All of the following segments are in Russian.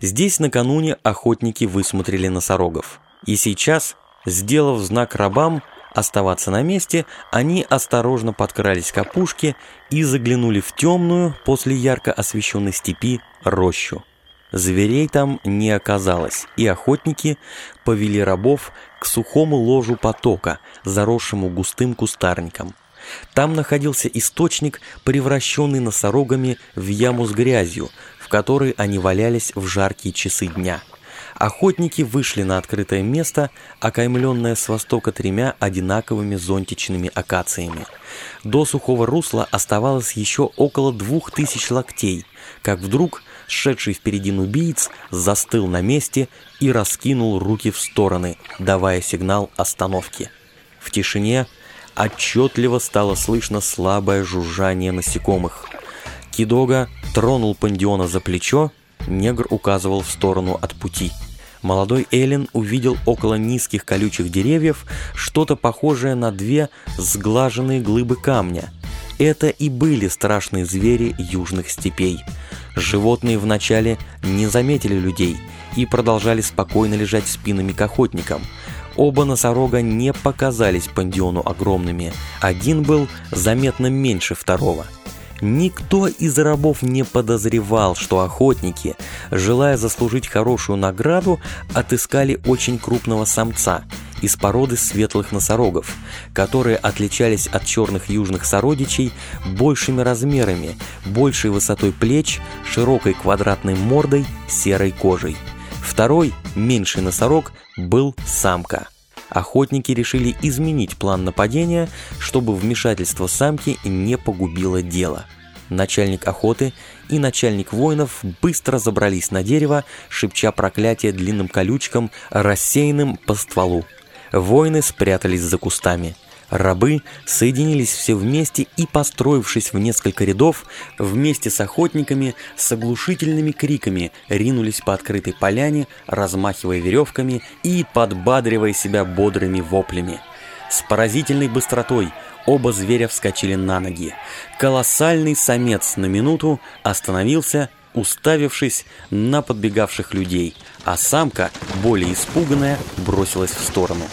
Здесь накануне охотники высмотрели носорогов. И сейчас, сделав знак рабам оставаться на месте, они осторожно подкрались к опушке и заглянули в темную, после ярко освещенной степи, рощу. Зверей там не оказалось, и охотники повели рабов к сухому ложу потока, заросшему густым кустарником. Там находился источник, превращенный носорогами в яму с грязью, в которой они валялись в жаркие часы дня. Охотники вышли на открытое место, окаймленное с востока тремя одинаковыми зонтичными акациями. До сухого русла оставалось еще около двух тысяч локтей, как вдруг шедший впереди нубиец застыл на месте и раскинул руки в стороны, давая сигнал остановки. В тишине отчетливо стало слышно слабое жужжание насекомых. Кидога тронул Пандиона за плечо, негр указывал в сторону от пути. Молодой Эллен увидел около низких колючих деревьев что-то похожее на две сглаженные глыбы камня. Это и были страшные звери южных степей. Животные вначале не заметили людей и продолжали спокойно лежать спинами к охотникам. Оба носорога не показались Пандиону огромными. Один был заметно меньше второго. Никто из рабов не подозревал, что охотники, желая заслужить хорошую награду, отыскали очень крупного самца из породы светлых носорогов, которые отличались от черных южных сородичей большими размерами, большей высотой плеч, широкой квадратной мордой, серой кожей. Второй, меньший носорог, был самка охотники решили изменить план нападения, чтобы вмешательство самки не погубило дело. Начальник охоты и начальник воинов быстро забрались на дерево, шепча проклятие длинным колючком, рассеянным по стволу. Воины спрятались за кустами. Рабы соединились все вместе и, построившись в несколько рядов, вместе с охотниками с оглушительными криками ринулись по открытой поляне, размахивая веревками и подбадривая себя бодрыми воплями. С поразительной быстротой оба зверя вскочили на ноги. Колоссальный самец на минуту остановился, уставившись на подбегавших людей, а самка, более испуганная, бросилась в сторону.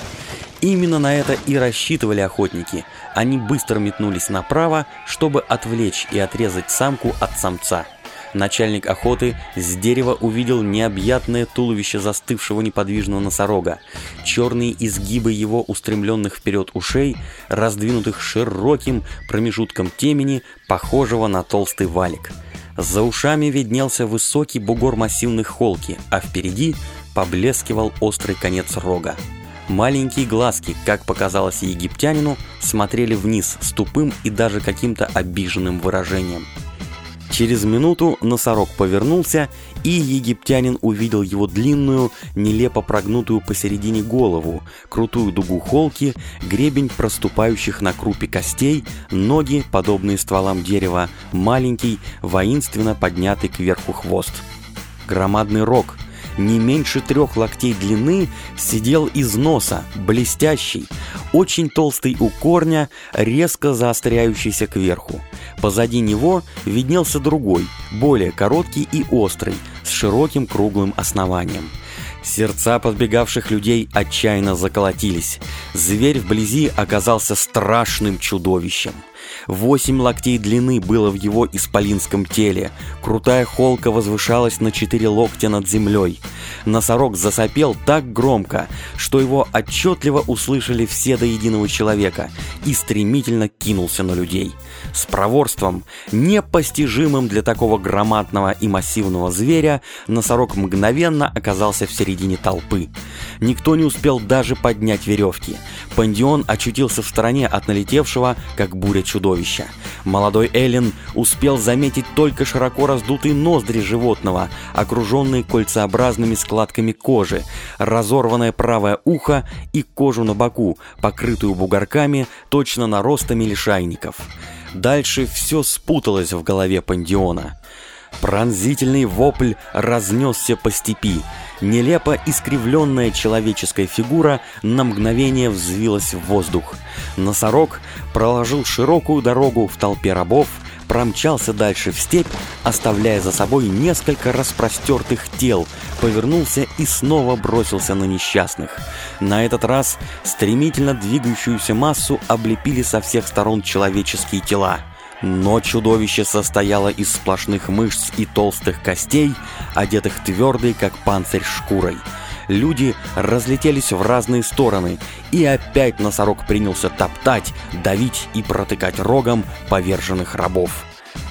Именно на это и рассчитывали охотники. Они быстро метнулись направо, чтобы отвлечь и отрезать самку от самца. Начальник охоты с дерева увидел необъятное туловище застывшего неподвижного носорога. Черные изгибы его устремленных вперед ушей, раздвинутых широким промежутком темени, похожего на толстый валик. За ушами виднелся высокий бугор массивных холки, а впереди поблескивал острый конец рога. Маленькие глазки, как показалось египтянину, смотрели вниз с тупым и даже каким-то обиженным выражением. Через минуту носорог повернулся, и египтянин увидел его длинную, нелепо прогнутую посередине голову, крутую дугу холки, гребень проступающих на крупе костей, ноги, подобные стволам дерева, маленький, воинственно поднятый кверху хвост. Громадный рог, не меньше трех локтей длины, сидел из носа, блестящий, очень толстый у корня, резко заостряющийся кверху. Позади него виднелся другой, более короткий и острый, с широким круглым основанием. Сердца подбегавших людей отчаянно заколотились. Зверь вблизи оказался страшным чудовищем. Восемь локтей длины было в его исполинском теле. Крутая холка возвышалась на четыре локтя над землей. Носорог засопел так громко, что его отчетливо услышали все до единого человека и стремительно кинулся на людей. С проворством, непостижимым для такого громадного и массивного зверя, носорог мгновенно оказался в середине толпы. Никто не успел даже поднять веревки. Пандион очутился в стороне от налетевшего, как буря чудовища. Молодой Эллен успел заметить только широко раздутые ноздри животного, окруженные кольцеобразными складками кожи, разорванное правое ухо и кожу на боку, покрытую бугорками, точно наростами лишайников. Дальше все спуталось в голове Пандиона. Пронзительный вопль разнесся по степи. Нелепо искривленная человеческая фигура на мгновение взвилась в воздух. Носорог проложил широкую дорогу в толпе рабов, промчался дальше в степь, оставляя за собой несколько распростертых тел, повернулся и снова бросился на несчастных. На этот раз стремительно двигающуюся массу облепили со всех сторон человеческие тела. Но чудовище состояло из сплошных мышц и толстых костей, одетых твердой, как панцирь, шкурой. Люди разлетелись в разные стороны, и опять носорог принялся топтать, давить и протыкать рогом поверженных рабов.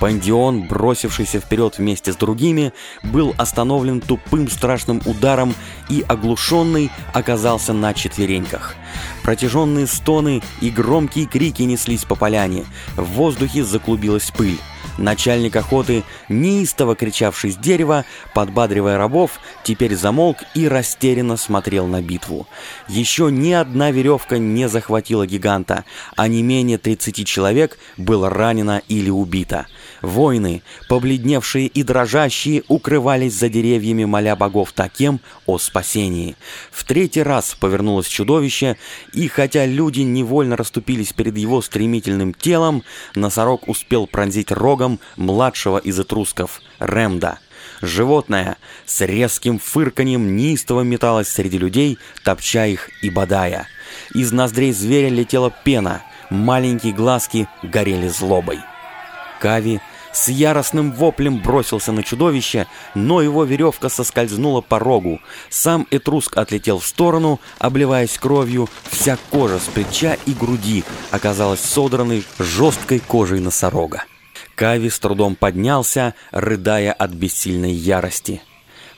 Пандион, бросившийся вперед вместе с другими, был остановлен тупым страшным ударом и оглушенный оказался на четвереньках. Протяженные стоны и громкие крики неслись по поляне, в воздухе заклубилась пыль. Начальник охоты, неистово кричавший с дерева, подбадривая рабов, теперь замолк и растерянно смотрел на битву. Еще ни одна веревка не захватила гиганта, а не менее 30 человек было ранено или убито. Воины, побледневшие и дрожащие, укрывались за деревьями, моля богов таким о спасении. В третий раз повернулось чудовище, и хотя люди невольно расступились перед его стремительным телом, носорог успел пронзить рогом младшего из этрусков, Ремда. Животное с резким фырканьем неистово металось среди людей, топча их и бодая. Из ноздрей зверя летела пена, маленькие глазки горели злобой. Кави с яростным воплем бросился на чудовище, но его веревка соскользнула по рогу. Сам Этруск отлетел в сторону, обливаясь кровью, вся кожа с плеча и груди оказалась содранной жесткой кожей носорога. Кави с трудом поднялся, рыдая от бессильной ярости.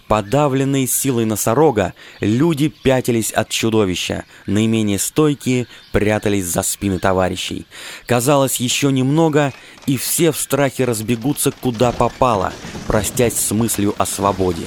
Подавленные силой носорога, люди пятились от чудовища, наименее стойкие прятались за спины товарищей. Казалось, еще немного, и все в страхе разбегутся куда попало, простясь с мыслью о свободе.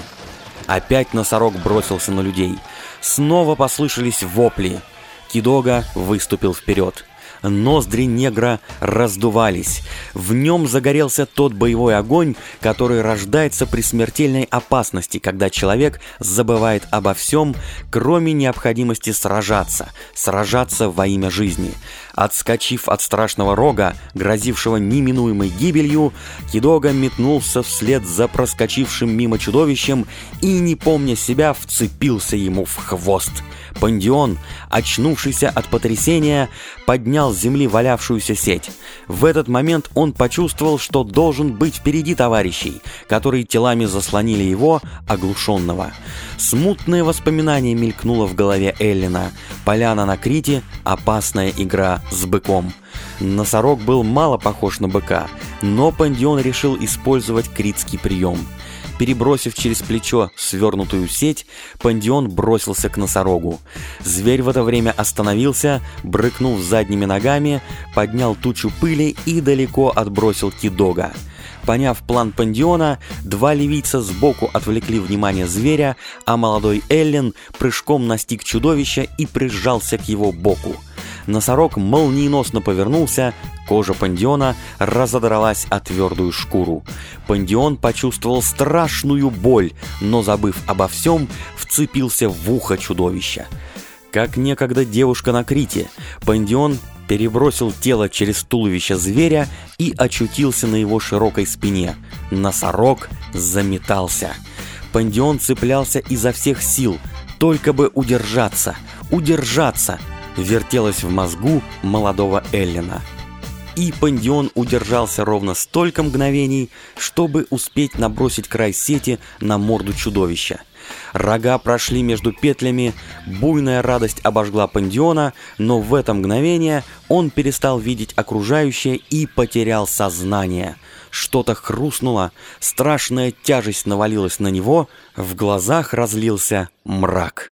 Опять носорог бросился на людей. Снова послышались вопли. Кидога выступил вперед. Ноздри негра раздувались. В нем загорелся тот боевой огонь, который рождается при смертельной опасности, когда человек забывает обо всем, кроме необходимости сражаться, сражаться во имя жизни. Отскочив от страшного рога, грозившего неминуемой гибелью, Кидога метнулся вслед за проскочившим мимо чудовищем и, не помня себя, вцепился ему в хвост. Пандион, очнувшийся от потрясения, поднял с земли валявшуюся сеть. В этот момент он почувствовал, что должен быть впереди товарищей, которые телами заслонили его, оглушенного. Смутное воспоминание мелькнуло в голове Эллина. Поляна на Крите — опасная игра с быком. Носорог был мало похож на быка, но Пандион решил использовать критский прием — Перебросив через плечо свернутую сеть, Пандион бросился к носорогу. Зверь в это время остановился, брыкнув задними ногами, поднял тучу пыли и далеко отбросил кидога. Поняв план Пандиона, два ливийца сбоку отвлекли внимание зверя, а молодой Эллен прыжком настиг чудовища и прижался к его боку. Носорог молниеносно повернулся, кожа пандиона разодралась о твердую шкуру. Пандион почувствовал страшную боль, но, забыв обо всем, вцепился в ухо чудовища. Как некогда девушка на Крите, Пандион перебросил тело через туловище зверя и очутился на его широкой спине. Носорог заметался. Пандион цеплялся изо всех сил, только бы удержаться, удержаться — вертелось в мозгу молодого Эллина. И Пандион удержался ровно столько мгновений, чтобы успеть набросить край сети на морду чудовища. Рога прошли между петлями, буйная радость обожгла Пандиона, но в это мгновение он перестал видеть окружающее и потерял сознание. Что-то хрустнуло, страшная тяжесть навалилась на него, в глазах разлился мрак.